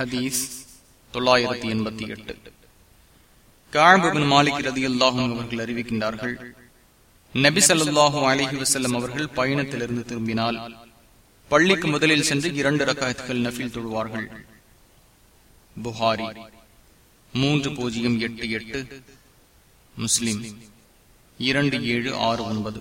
ஹதீஸ் தொள்ளாயிரத்தி எண்பத்தி எட்டு. காழ்பின் மாலிக் ரதி அல்லாஹும் அவர்கள் அறிவிக்கின்றார்கள் நபி சல்லாஹூ அலிஹி வசல்லம் அவர்கள் பயணத்திலிருந்து திரும்பினால் பள்ளிக்கு முதலில் சென்று இரண்டு ரகாயத்துகள் நஃபில் தொழுவார்கள். புகாரி மூன்று பூஜ்ஜியம் எட்டு எட்டு முஸ்லிம் இரண்டு ஏழு ஆறு ஒன்பது.